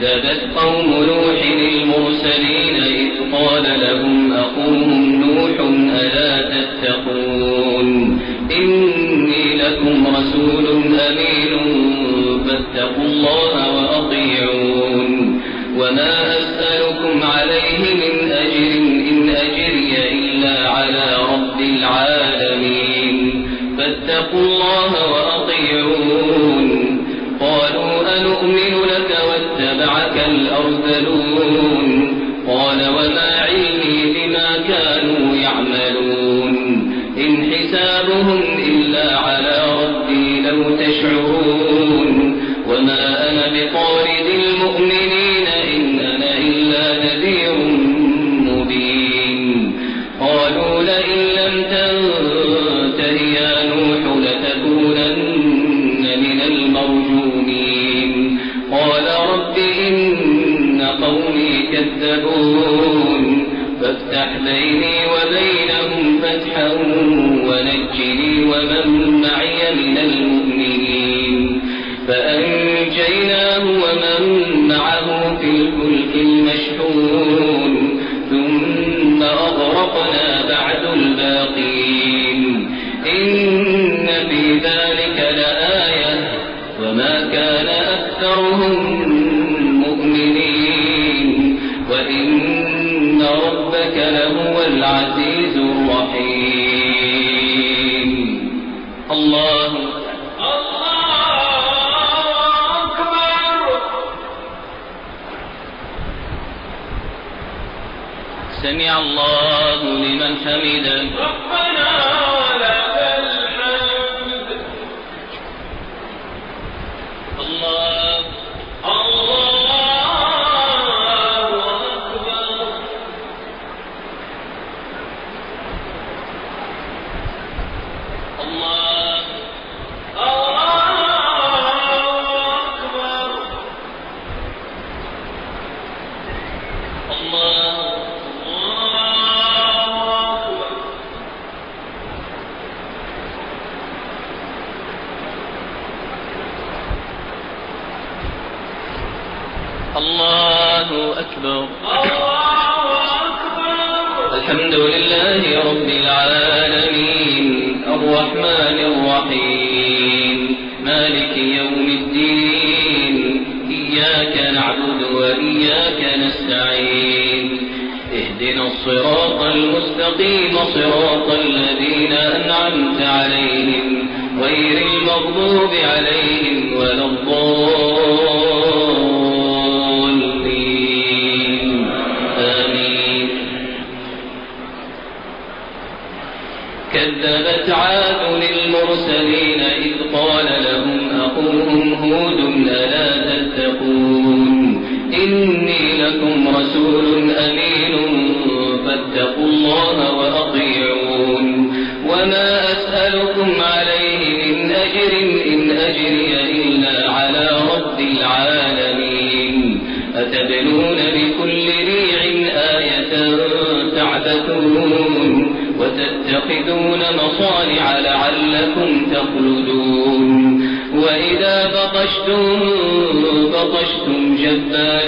كذبت قوم نوح المرسلين إذ قال لهم أخوهم نوح ألا تتقون إني لكم رسول أمين إن في ذلك لآية وما كان أكثرهم مؤمنين وإن ربك لهو العزيز الرحيم. الله سمع الله لمن حمده. وإياك نستعين اهدنا الصراط المستقيم صراط الذين أنعمت عليهم غير المغضوب عليهم ولا الضالين. آمين. كذبت عاد للمرسلين إذ قال لهم إني لكم رسول أمين فاتقوا الله وأطيعون. وما أسألكم عليه من أجر إن أجري إلا على رب العالمين. أتبنون بكل ريع آية تعبثون وتتخذون مصانع لعلكم تخلدون. وإذا بطشتم بطشتم جبارين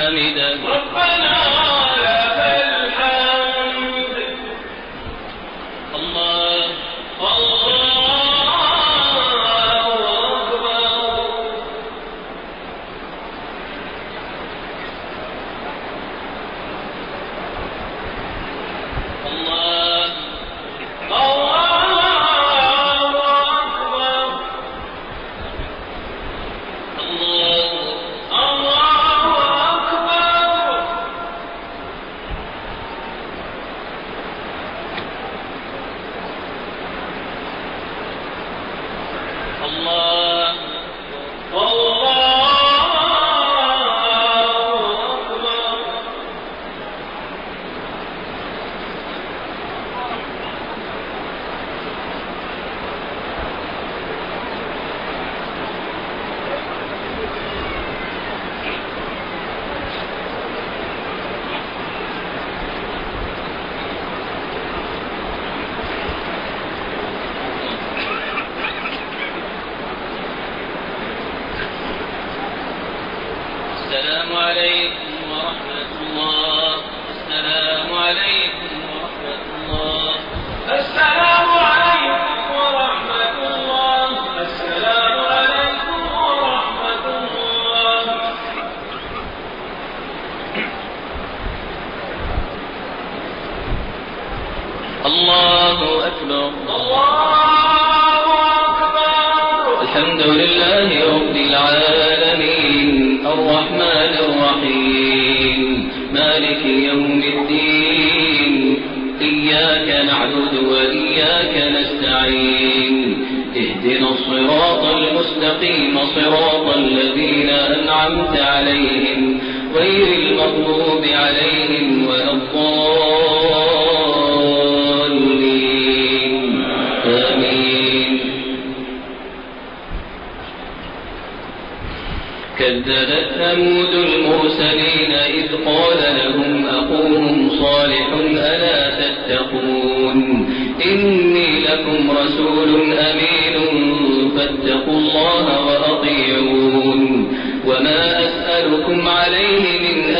لمن غير المغضوب عليهم ولا الضالين. آمين. كذبت ثمود المرسلين إذ قال لهم أخوهم صالح ألا تتقون. إني لكم رسول أمين فاتقوا الله وأطيعون. وما أسألكم عليه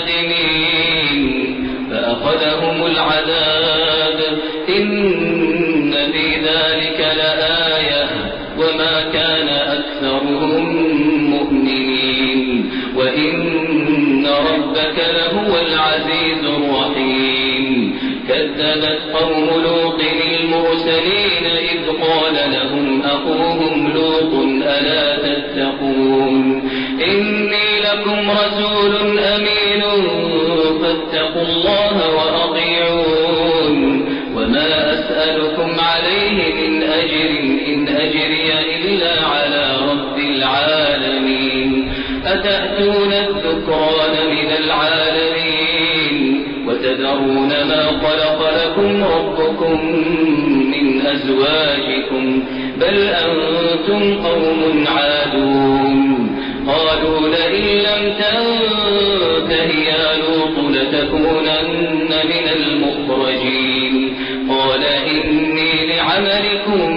نادمين فأخذهم العذاب الله وأطيعون. وما أسألكم عليه من أجر إن أجري إلا على رب العالمين. أتأتون الذكران من العالمين؟ وتذرون ما خلق لكم ربكم من أزواج أزواجكم. بل أنتم قوم عادون. قالوا لئن لم تنته يا لتكونن من المخرجين. قال إني لعملكم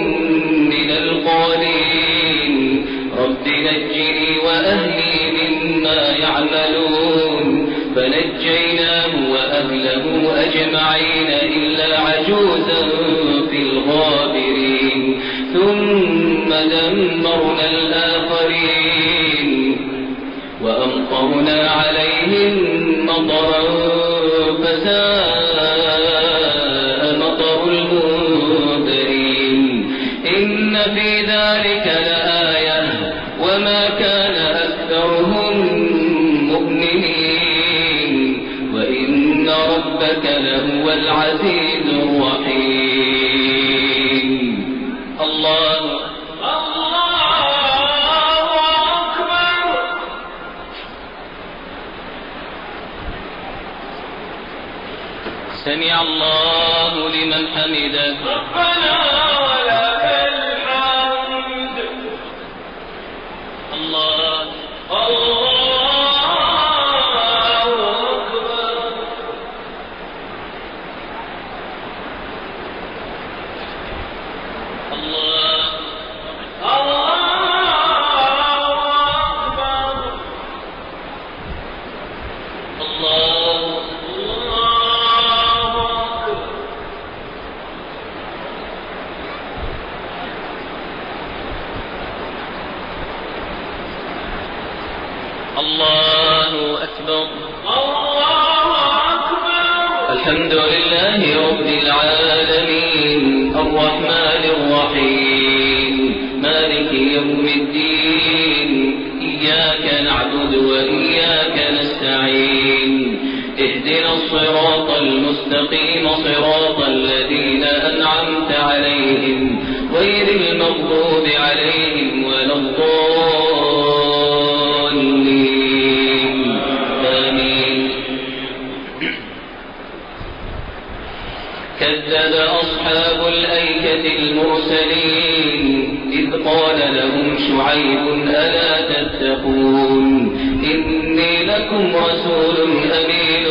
شعيب ألا تتقون. إني لكم رسول أمين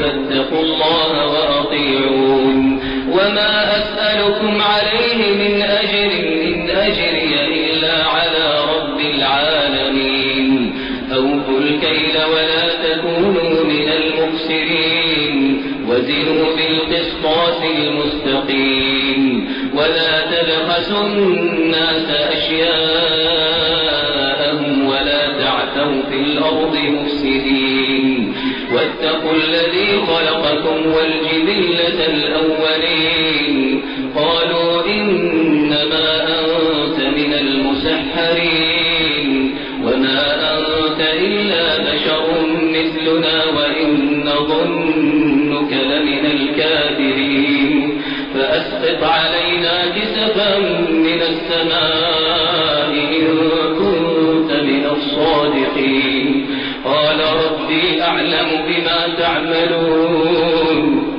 فاتقوا الله وأطيعون. وما أسألكم عليه من أجر إن أجري إلا على رب العالمين. أوفوا الكيل ولا تكونوا من المخسرين. وزنوا بالقسطاس المستقيم. ولا تبخسوا الناس أشياءهم الأرض مفسدين. واتقوا الذي خلقكم والجبلة الأولين. قالوا إنما أنت من المسحرين. وما أنت إلا بشر مثلنا وإن نظنك لمن الكاذبين فأسقط علينا كسفا من السماء إن كنت من الصادقين. ربي أعلم بما تعملون.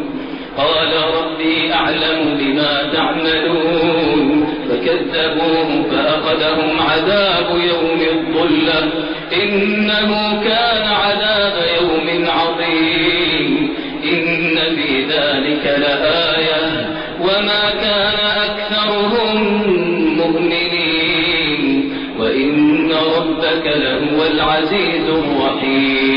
قال ربي أعلم بما تعملون. فكذبوه فأخذهم عذاب يوم الظلة. إنه كان عذاب يوم عظيم. إن في ذلك لآية. وما كان أكثرهم مؤمنين. وإن ربك لهو العزيز الرحيم.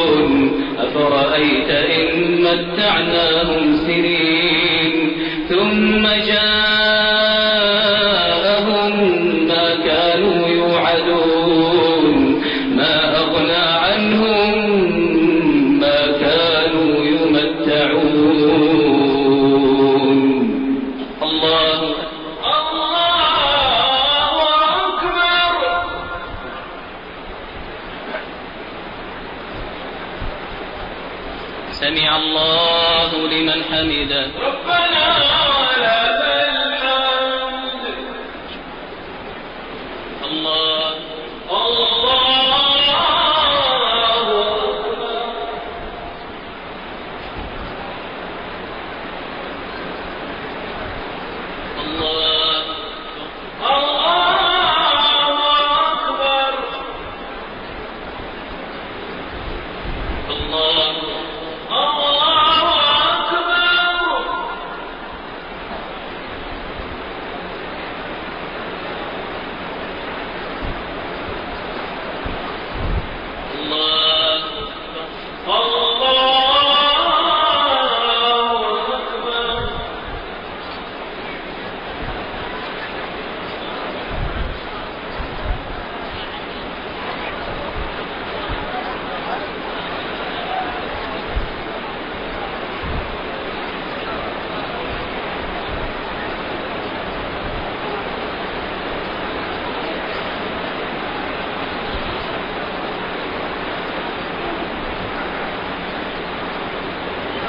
أفرأيت إن متعناهم سنين ثم جاءهم سمع الله لمن حمده. ربنا ولك الحمد الله الله أكبر الله الله أكبر الله الله أكبر الله الله أكبر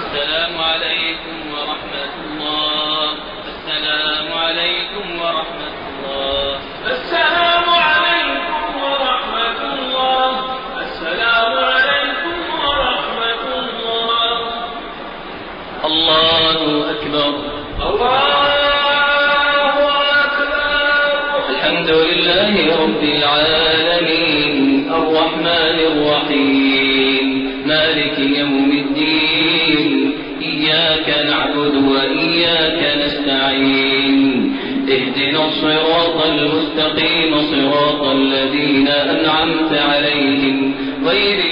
السلام عليكم ورحمة الله السلام عليكم ورحمة الله. السلام الصراط المستقيم صراط الذين أنعمت عليهم غير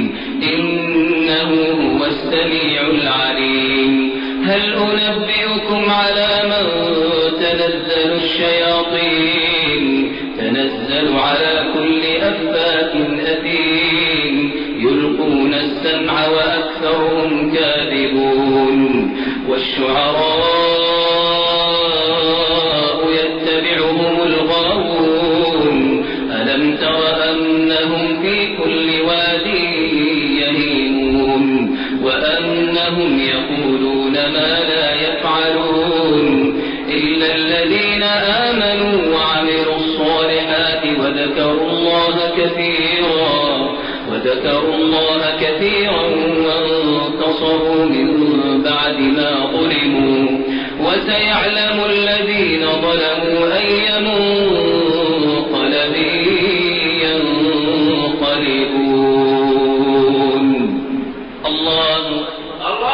أنبئكم على من تنزل الشياطين. تنزل على كل أفاك أثيم. يلقون السمع وأكثرهم كاذبون. والشعراء يتبعهم الغاوون. ألم تر أنهم في كل واد وذكروا الله كثيرا وانتصروا من بعد ما ظلموا. وسيعلم الذين ظلموا أي منقلب ينقلبون. الله الله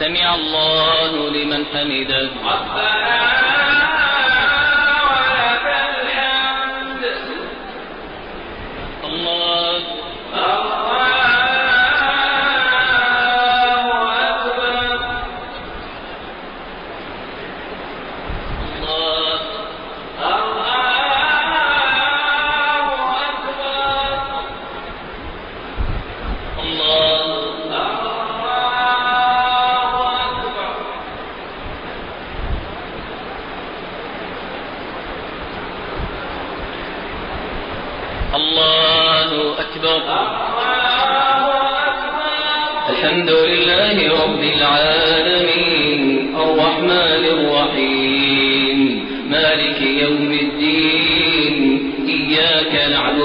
سمع الله لمن حمده.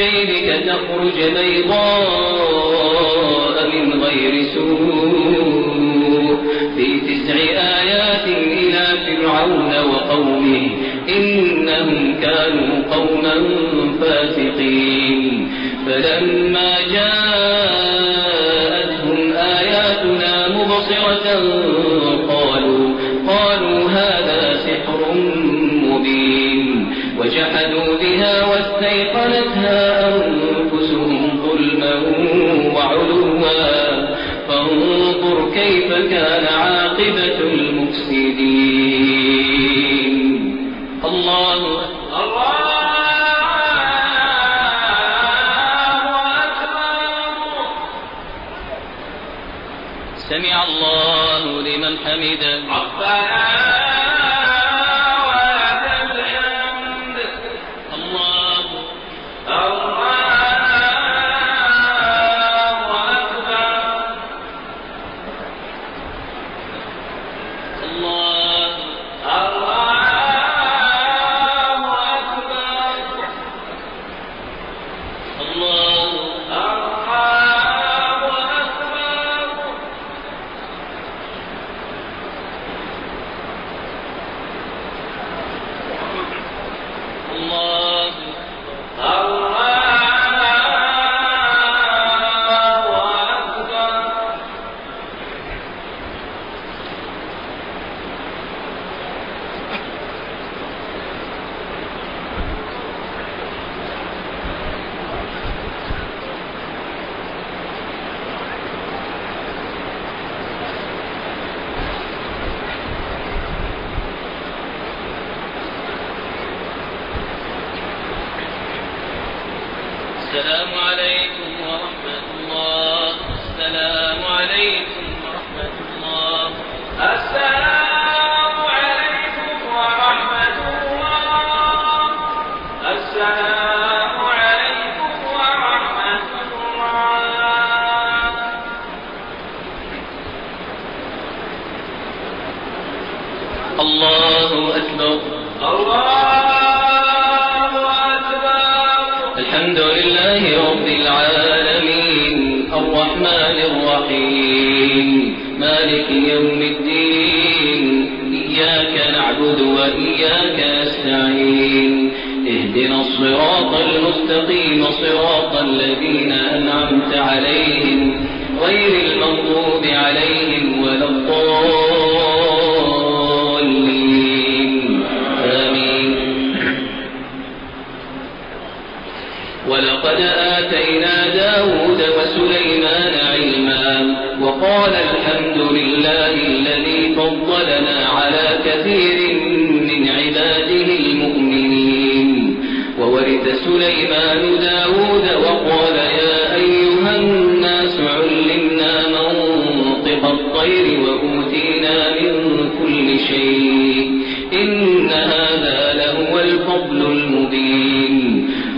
جيبك تخرج بيضاء من غير سوء. في تسع آيات إلى فرعون وقومه إنهم كانوا قوما فاسقين. فلما جاءتهم آياتنا مبصرة قالوا قالوا هذا سحر مبين. وجحدوا بها واستيقنتها فانظر كيف كان عاقبة المفسدين. الله سمع الله لمن حمده. ربنا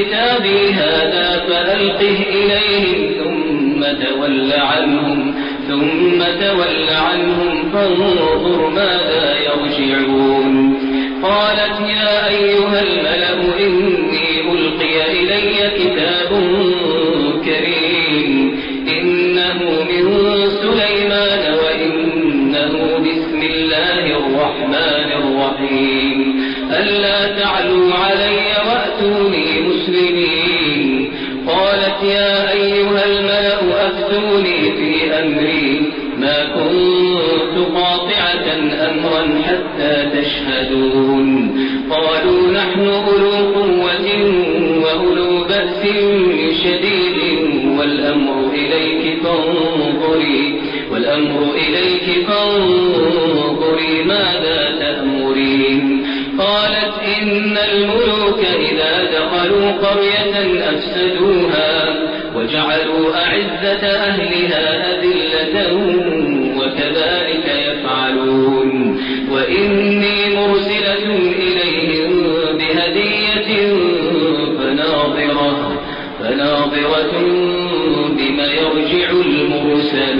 اذهب بكتابي هذا فألقه إليهم ثم تول عنهم ثم تول عنهم فانظر ماذا يرجعون. قالت يا أيها الملأ إني أعزة أهلها أذلة وكذلك يفعلون. وإني مرسلة إليهم بهدية فناظرة فناظرة بما يرجع المرسلون.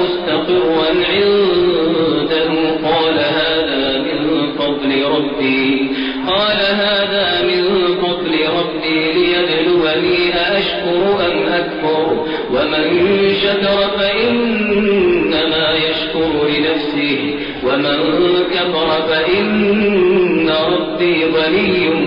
فإن ربي غني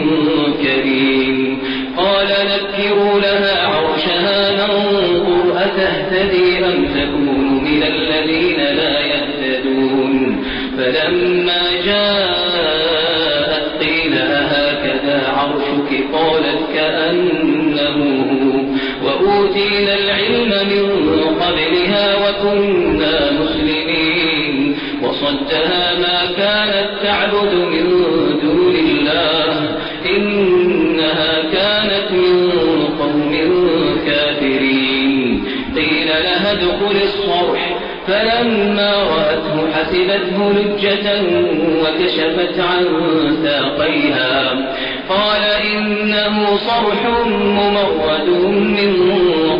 لجة وكشفت عن ساقيها. قال إنه صرح ممرد من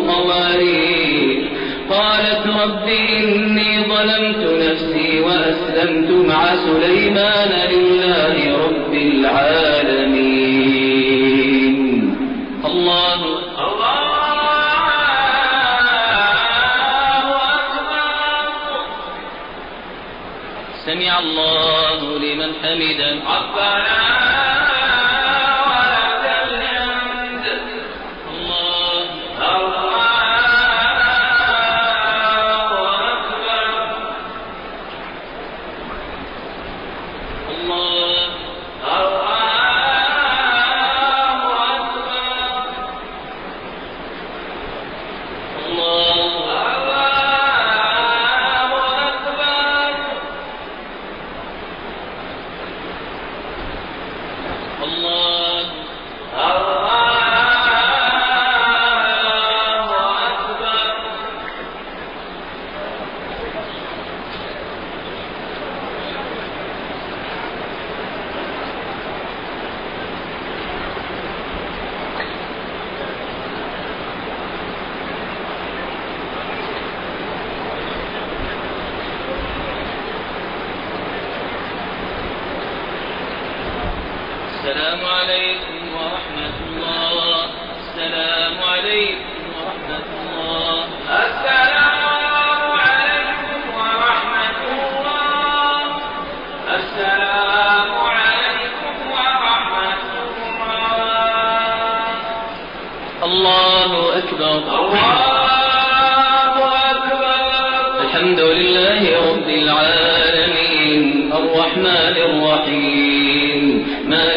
قوارير قالت رب إني ظلمت نفسي وأسلمت مع سليمان لله رب العالمين. الله لمن حمده.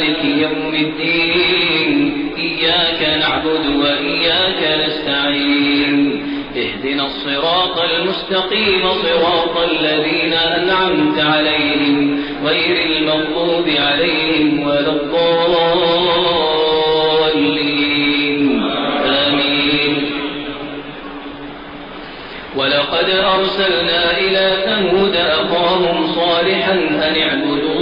مالك يوم الدين. إياك نعبد وإياك نستعين. اهدنا الصراط المستقيم صراط الذين أنعمت عليهم غير المغضوب عليهم ولا الضالين. آمين. ولقد أرسلنا إلى ثمود أخاهم صالحا أن اعبدوا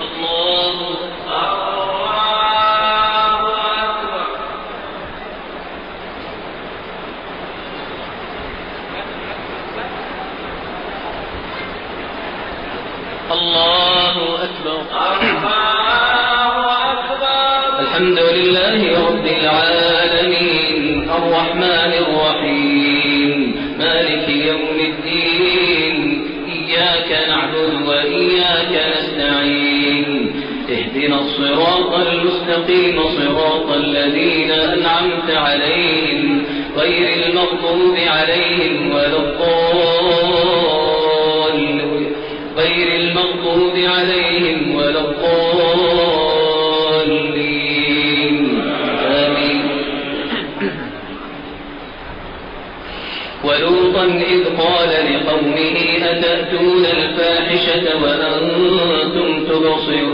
الله الله الصراط المستقيم صراط الذين أنعمت عليهم غير المغضوب عليهم ولا غير المغضوب عليهم ولا الضالين. آمين. ولوطا إذ قال لقومه أتأتون الفاحشة وأنتم تبصرون؟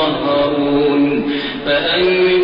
يتطهرون فأنجيناه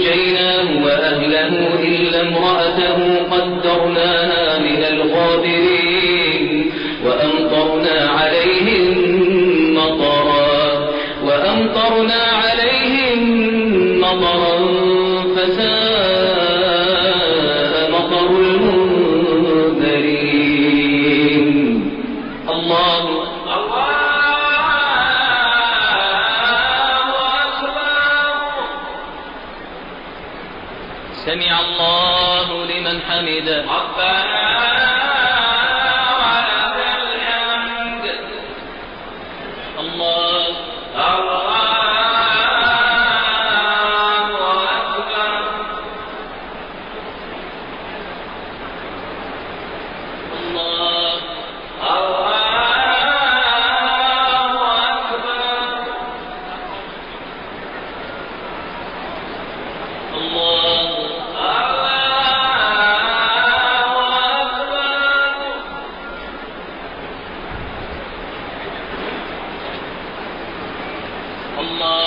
الله